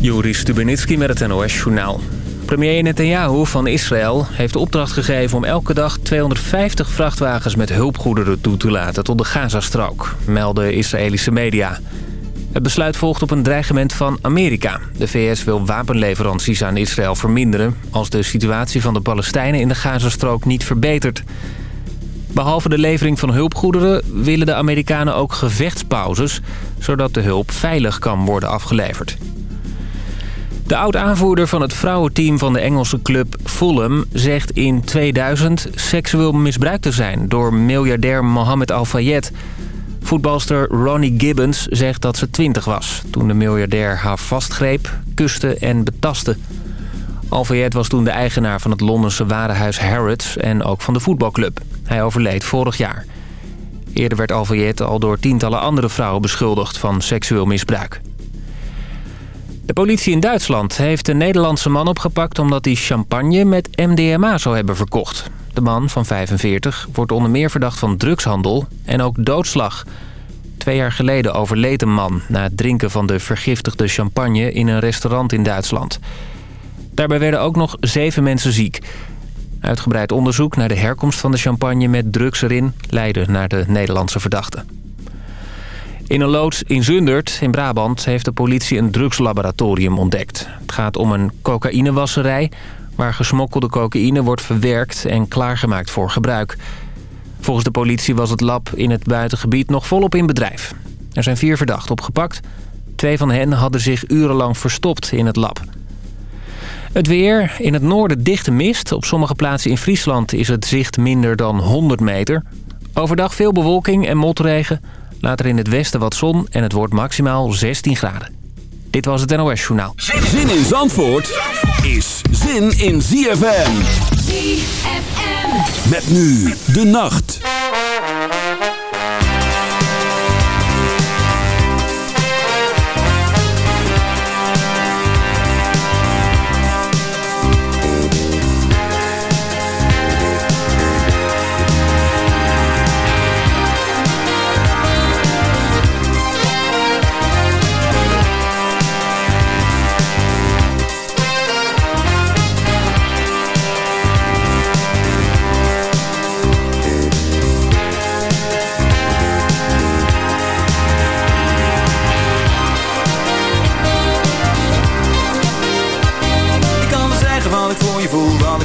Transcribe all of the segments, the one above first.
Joris Stubenitski met het NOS-journaal. Premier Netanyahu van Israël heeft de opdracht gegeven om elke dag 250 vrachtwagens met hulpgoederen toe te laten tot de Gazastrook, melden Israëlische media. Het besluit volgt op een dreigement van Amerika. De VS wil wapenleveranties aan Israël verminderen... als de situatie van de Palestijnen in de Gazastrook niet verbetert. Behalve de levering van hulpgoederen willen de Amerikanen ook gevechtspauzes... zodat de hulp veilig kan worden afgeleverd. De oud-aanvoerder van het vrouwenteam van de Engelse club Fulham... zegt in 2000 seksueel misbruikt te zijn door miljardair Mohammed Al-Fayed. Voetbalster Ronnie Gibbons zegt dat ze 20 was... toen de miljardair haar vastgreep, kuste en betastte. Al-Fayed was toen de eigenaar van het Londense warenhuis Harrods... en ook van de voetbalclub. Hij overleed vorig jaar. Eerder werd Al-Fayed al door tientallen andere vrouwen beschuldigd van seksueel misbruik. De politie in Duitsland heeft een Nederlandse man opgepakt... omdat hij champagne met MDMA zou hebben verkocht. De man van 45 wordt onder meer verdacht van drugshandel en ook doodslag. Twee jaar geleden overleed een man na het drinken van de vergiftigde champagne... in een restaurant in Duitsland. Daarbij werden ook nog zeven mensen ziek. Uitgebreid onderzoek naar de herkomst van de champagne met drugs erin... leidde naar de Nederlandse verdachte. In een loods in Zundert, in Brabant, heeft de politie een drugslaboratorium ontdekt. Het gaat om een cocaïnewasserij waar gesmokkelde cocaïne wordt verwerkt en klaargemaakt voor gebruik. Volgens de politie was het lab in het buitengebied nog volop in bedrijf. Er zijn vier verdachten opgepakt. Twee van hen hadden zich urenlang verstopt in het lab. Het weer. In het noorden dichte mist. Op sommige plaatsen in Friesland is het zicht minder dan 100 meter. Overdag veel bewolking en motregen. Later in het westen wat zon en het wordt maximaal 16 graden. Dit was het NOS Journaal. Zin in Zandvoort is zin in ZFM. ZFM. Met nu de nacht.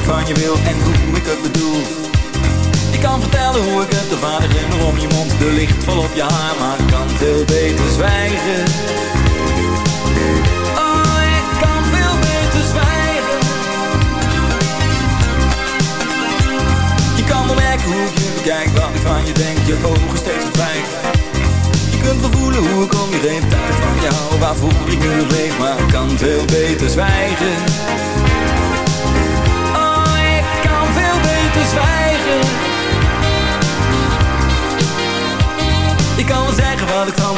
Van je wil en hoe ik het bedoel. Ik kan vertellen hoe ik het, de vader glimmer om je mond, de licht vol op je haar, maar ik kan veel beter zwijgen. Oh, ik kan veel beter zwijgen. Je kan wel merken hoe ik je bekijk, wat ik van je denk, je ogen steeds verdwijnt. Je kunt wel voelen hoe ik om je heen van jou, waarvoor ik nu leef, maar ik kan veel beter zwijgen.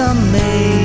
amazing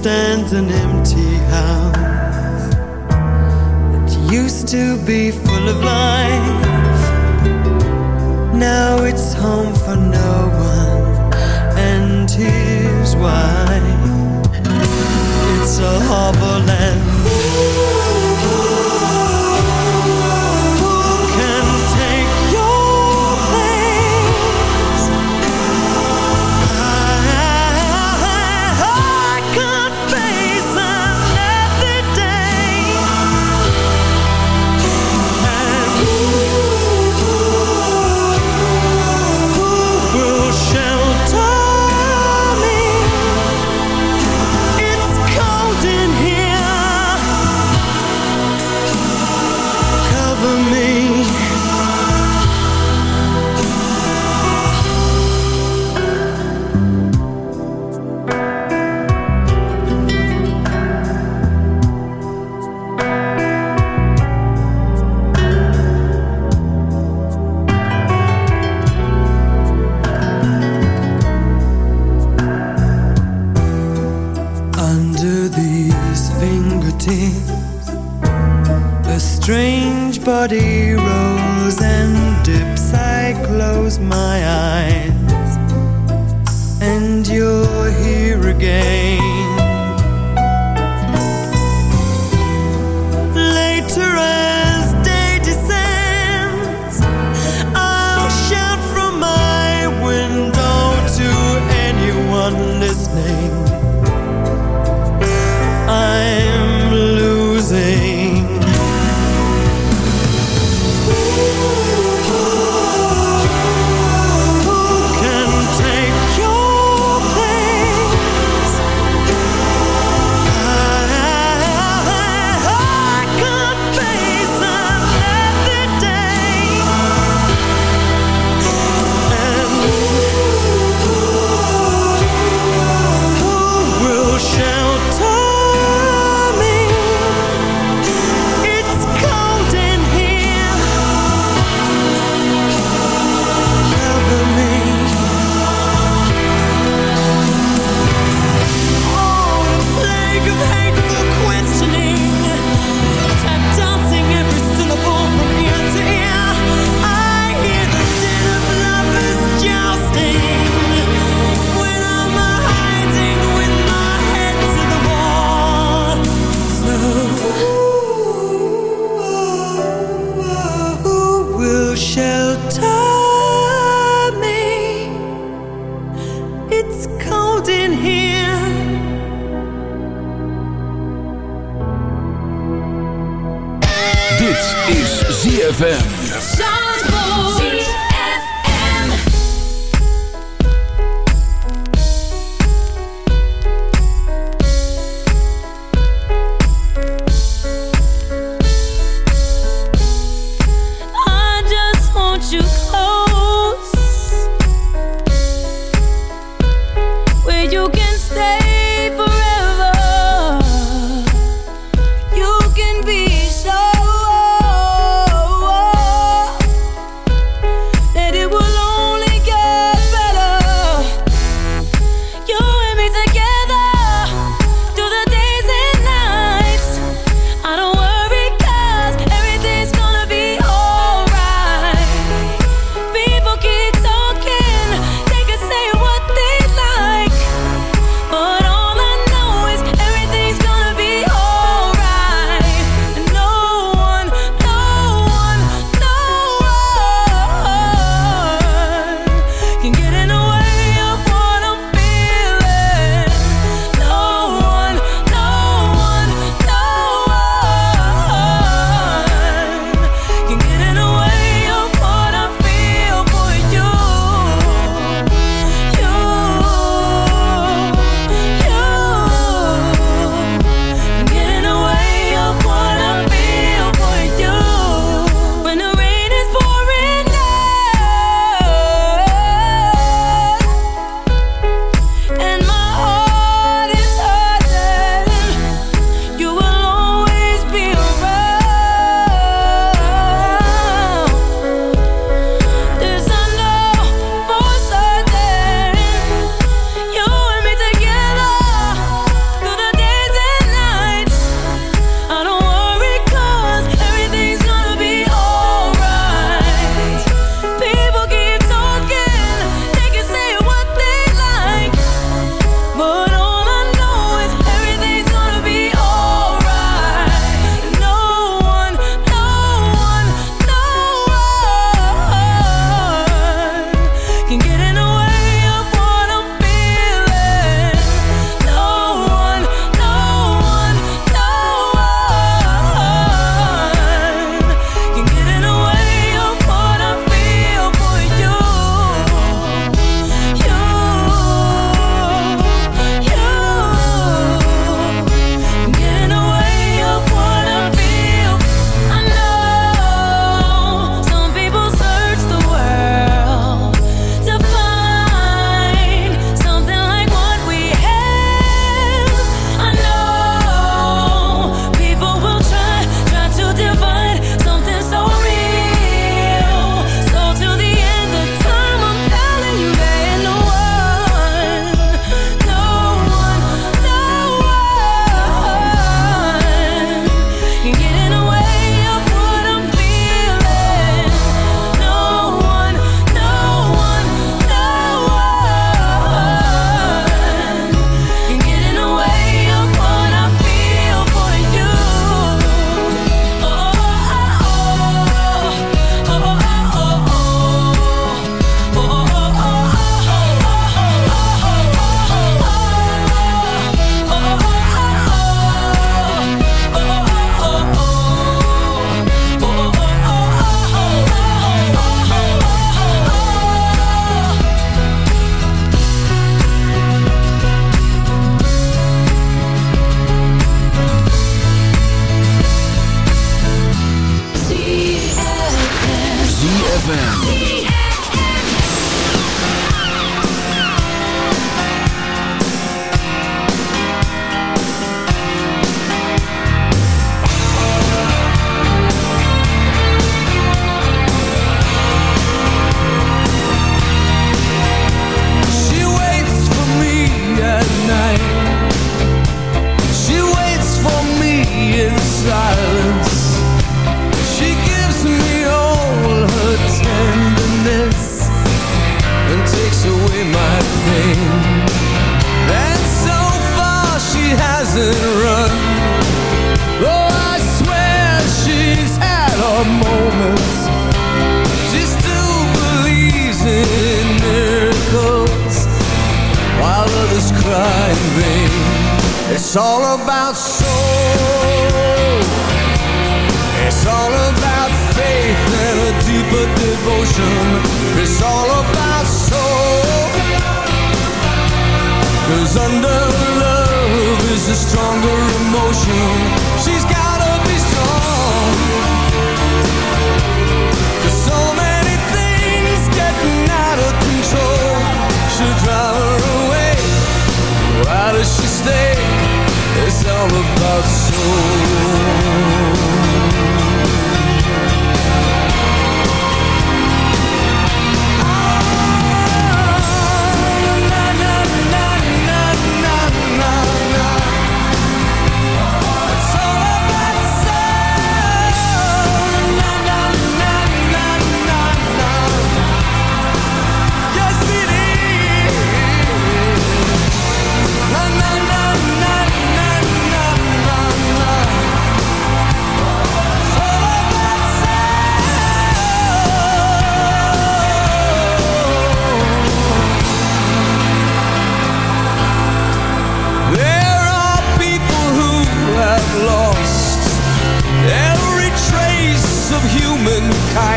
stands an empty house that used to be full of life. Now it's home for no one, and here's why it's a harbor land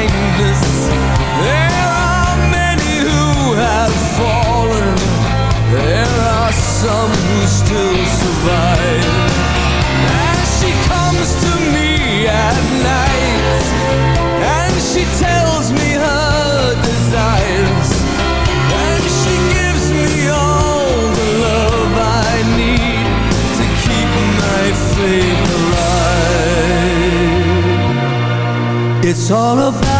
kindness. There are many who have fallen. There are some who still survive. As she comes to me at night, and she tells me her desires, and she gives me all the love I need to keep my faith alive. It's all about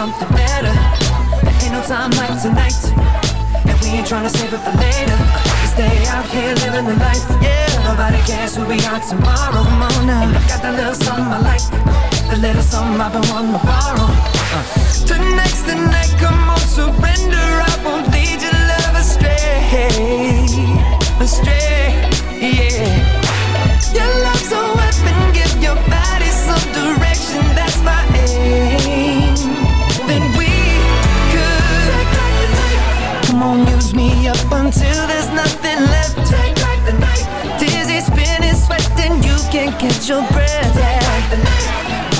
something better. There ain't no time like tonight, and we ain't trying to save it for later. We stay out here living the life. Yeah, nobody cares who we are tomorrow. Come on now. And I got that little something I like, the little something I've been wanting to borrow. Uh. Tonight's the night, come on, surrender. I won't lead your love astray, astray. Yeah. catch your breath. Yeah. Like the night.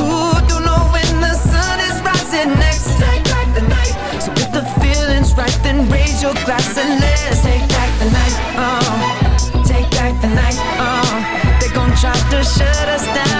Ooh, don't know when the sun is rising next. Take like the night. So if the feeling's right, then raise your glass and let's take back the night. Uh, take back the night. Uh, they gon' try to shut us down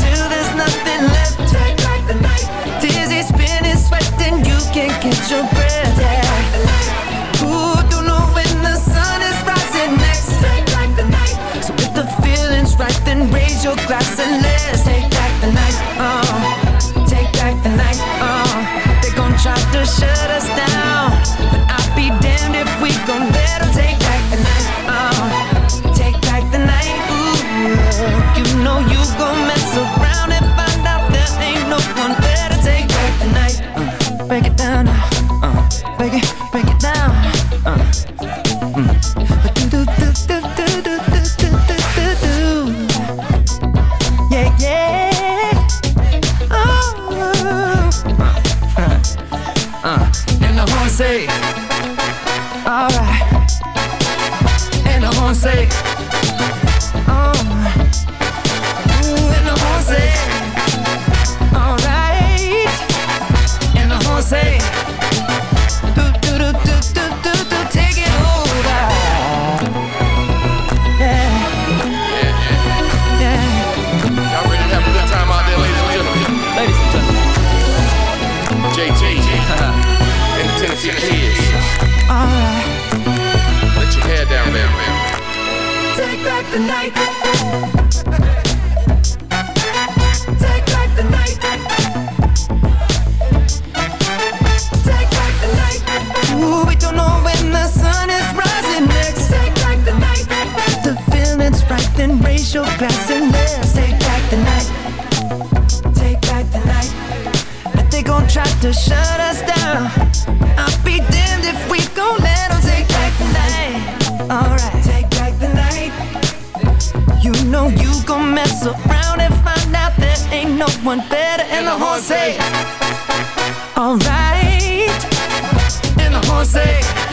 till there's nothing left. Take back the night, dizzy, spinning, sweating, you can't catch your breath. Yeah. The don't know when the sun is rising next. The night, so if the feeling's right, then raise your glass and let's take back the night. Uh, take back the night. Uh, they gon' try to shut us down alright, and I'm gonna say. the night. and the horn say, alright, and the horn say.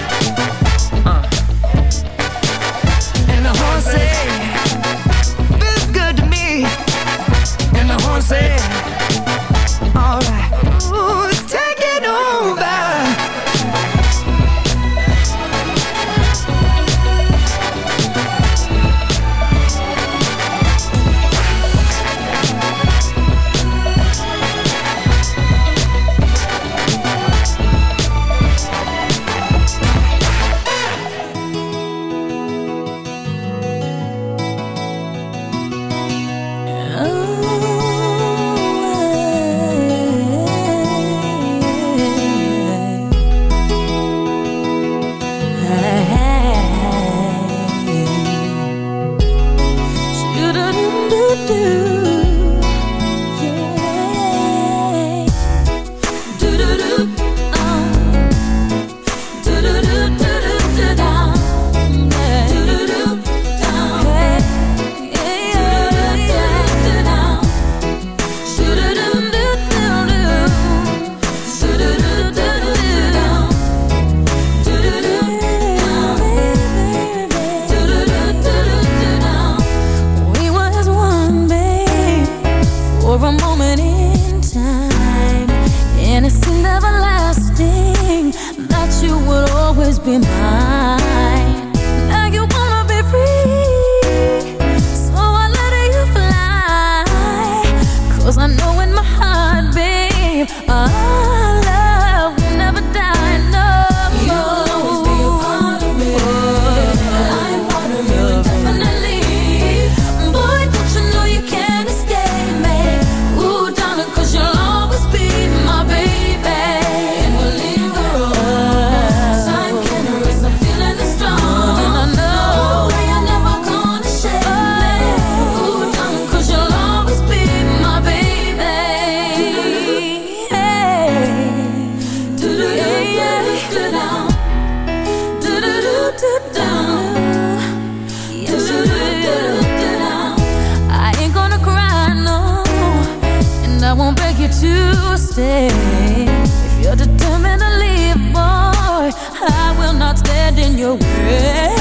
not stand in your way.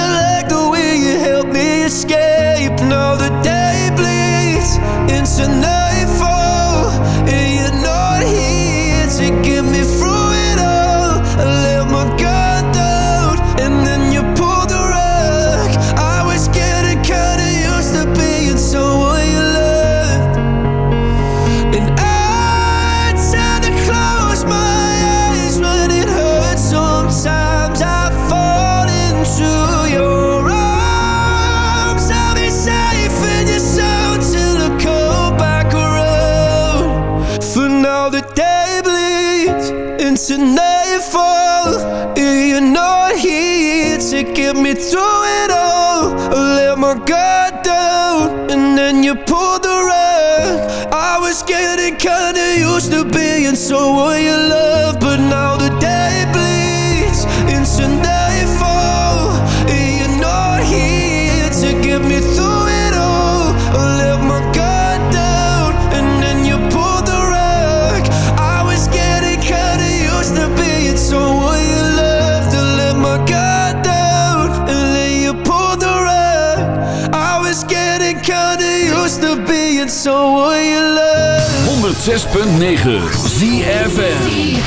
6.9 ZFN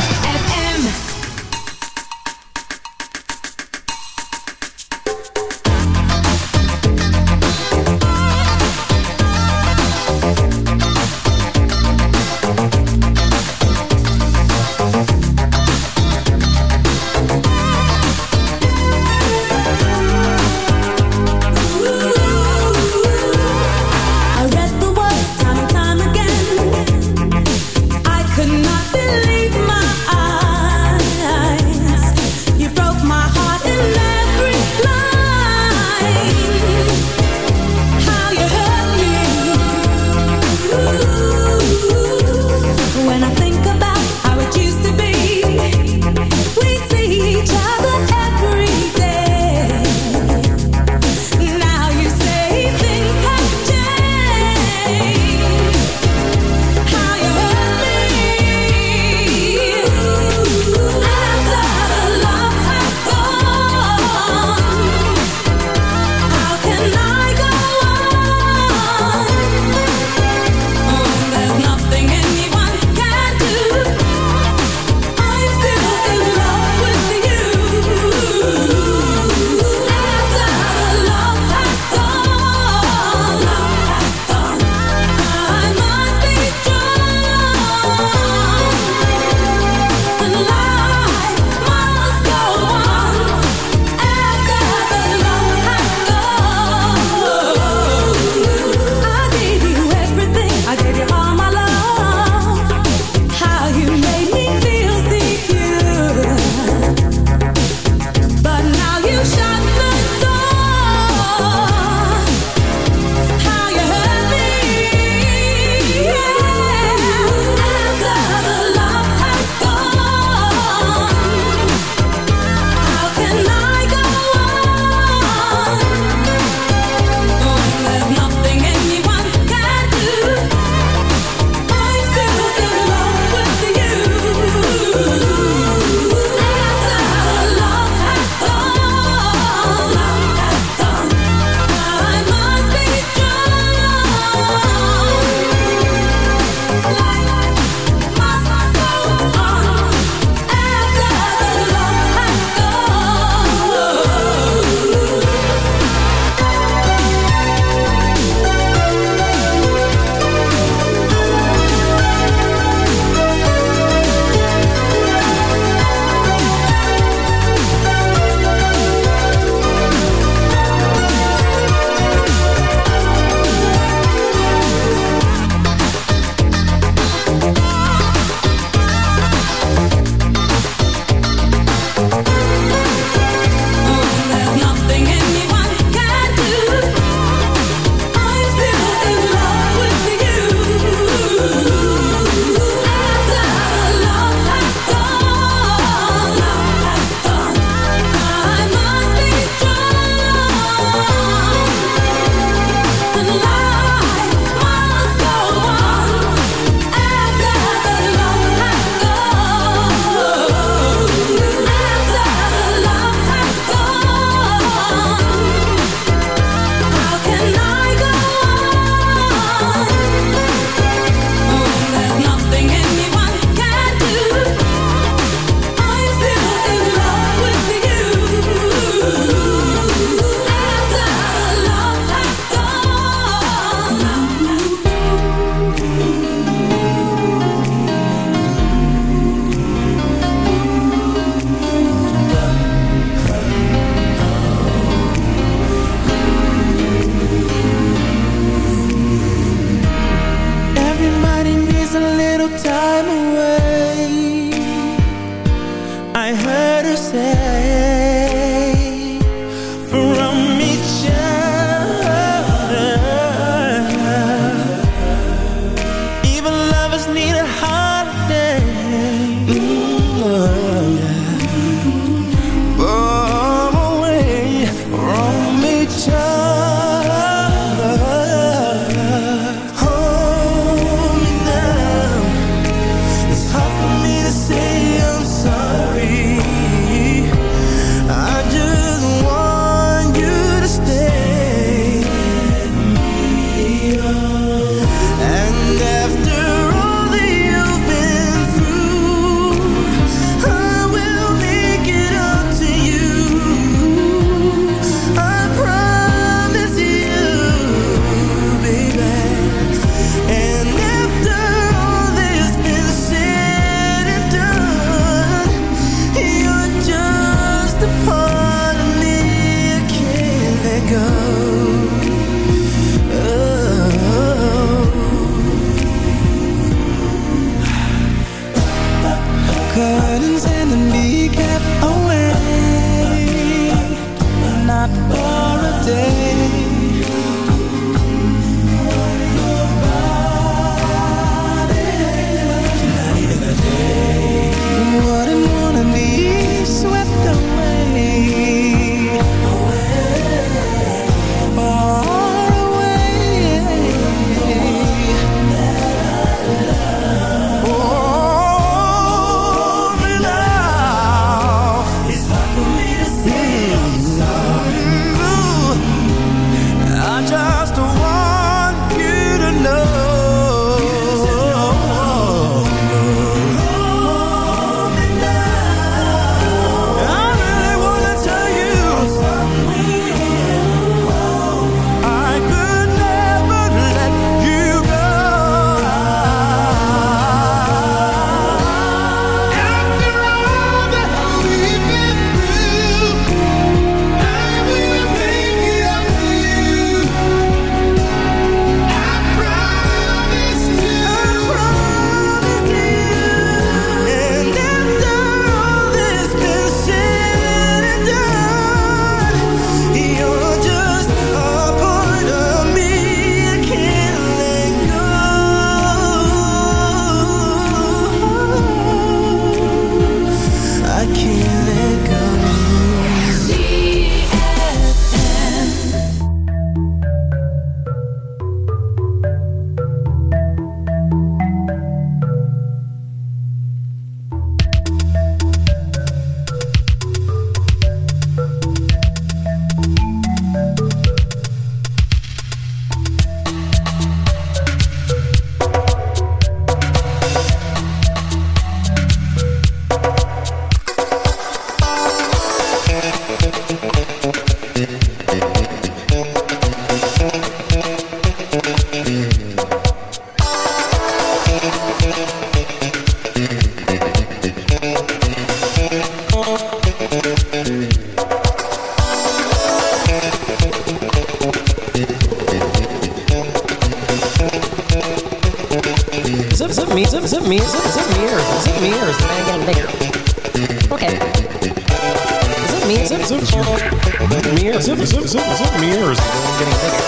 me? Or is it, is it, is it, is it me? Or is the band getting bigger?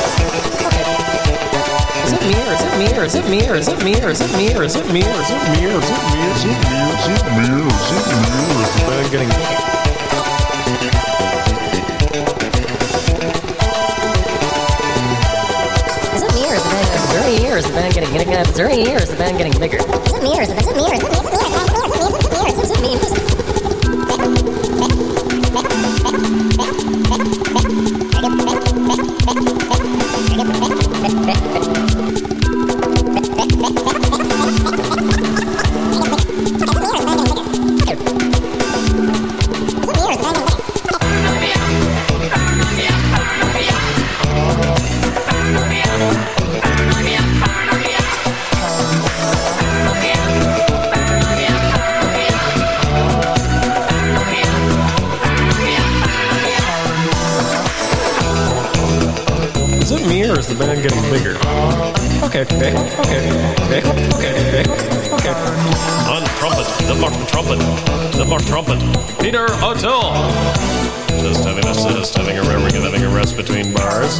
Is it me? Or is it me? Or is it me? Or is it me? Or is it me? Or is it me? Or is it me? Or is it me? Or is it me? Or is it me? Or is it me? Or is the band getting bigger? Is it me or is the band? Is? Is getting bigger? Is there any year? Is the band getting bigger? Is it me or is it? Is it me or is it me? Is it me or is it me? Is it me or is it me? Is it me? Getting bigger? Okay, okay, okay, okay, okay, okay. On trumpet, number trumpet, number trumpet, Peter O'Toole. Just having a just having a having a rest between bars.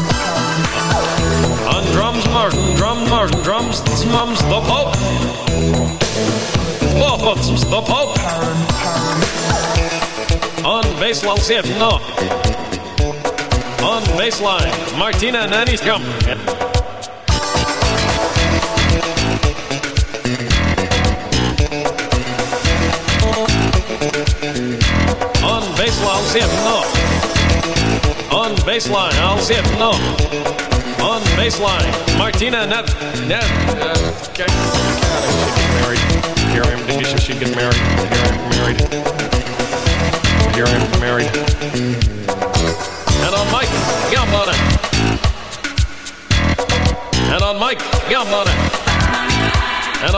On drums, Martin, drum, Martin, drums, mums, the Pope. The Pope? On bass, Lalsiev, no. Baseline, Martina Nanny's come. On baseline, it, no. On baseline, I'll see it, no. On baseline, Martina Net. Net. Uh, okay. She get married. Here I am married.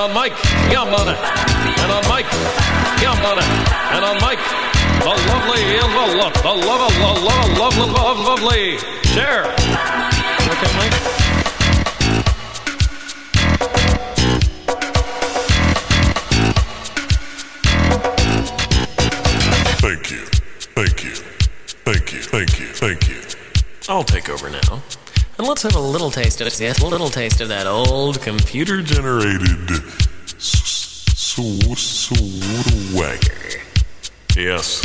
On Mike, yum on it. And on Mike, yum on it. And on Mike, the lovely, the love, the love, the love, love, love, love, lovely. Share. Okay, Mike. Thank you. Thank you. Thank you. Thank you. Thank you. I'll take over now. Let's have a little taste of it. Yes, a little taste of that old computer Generated s-. Yes.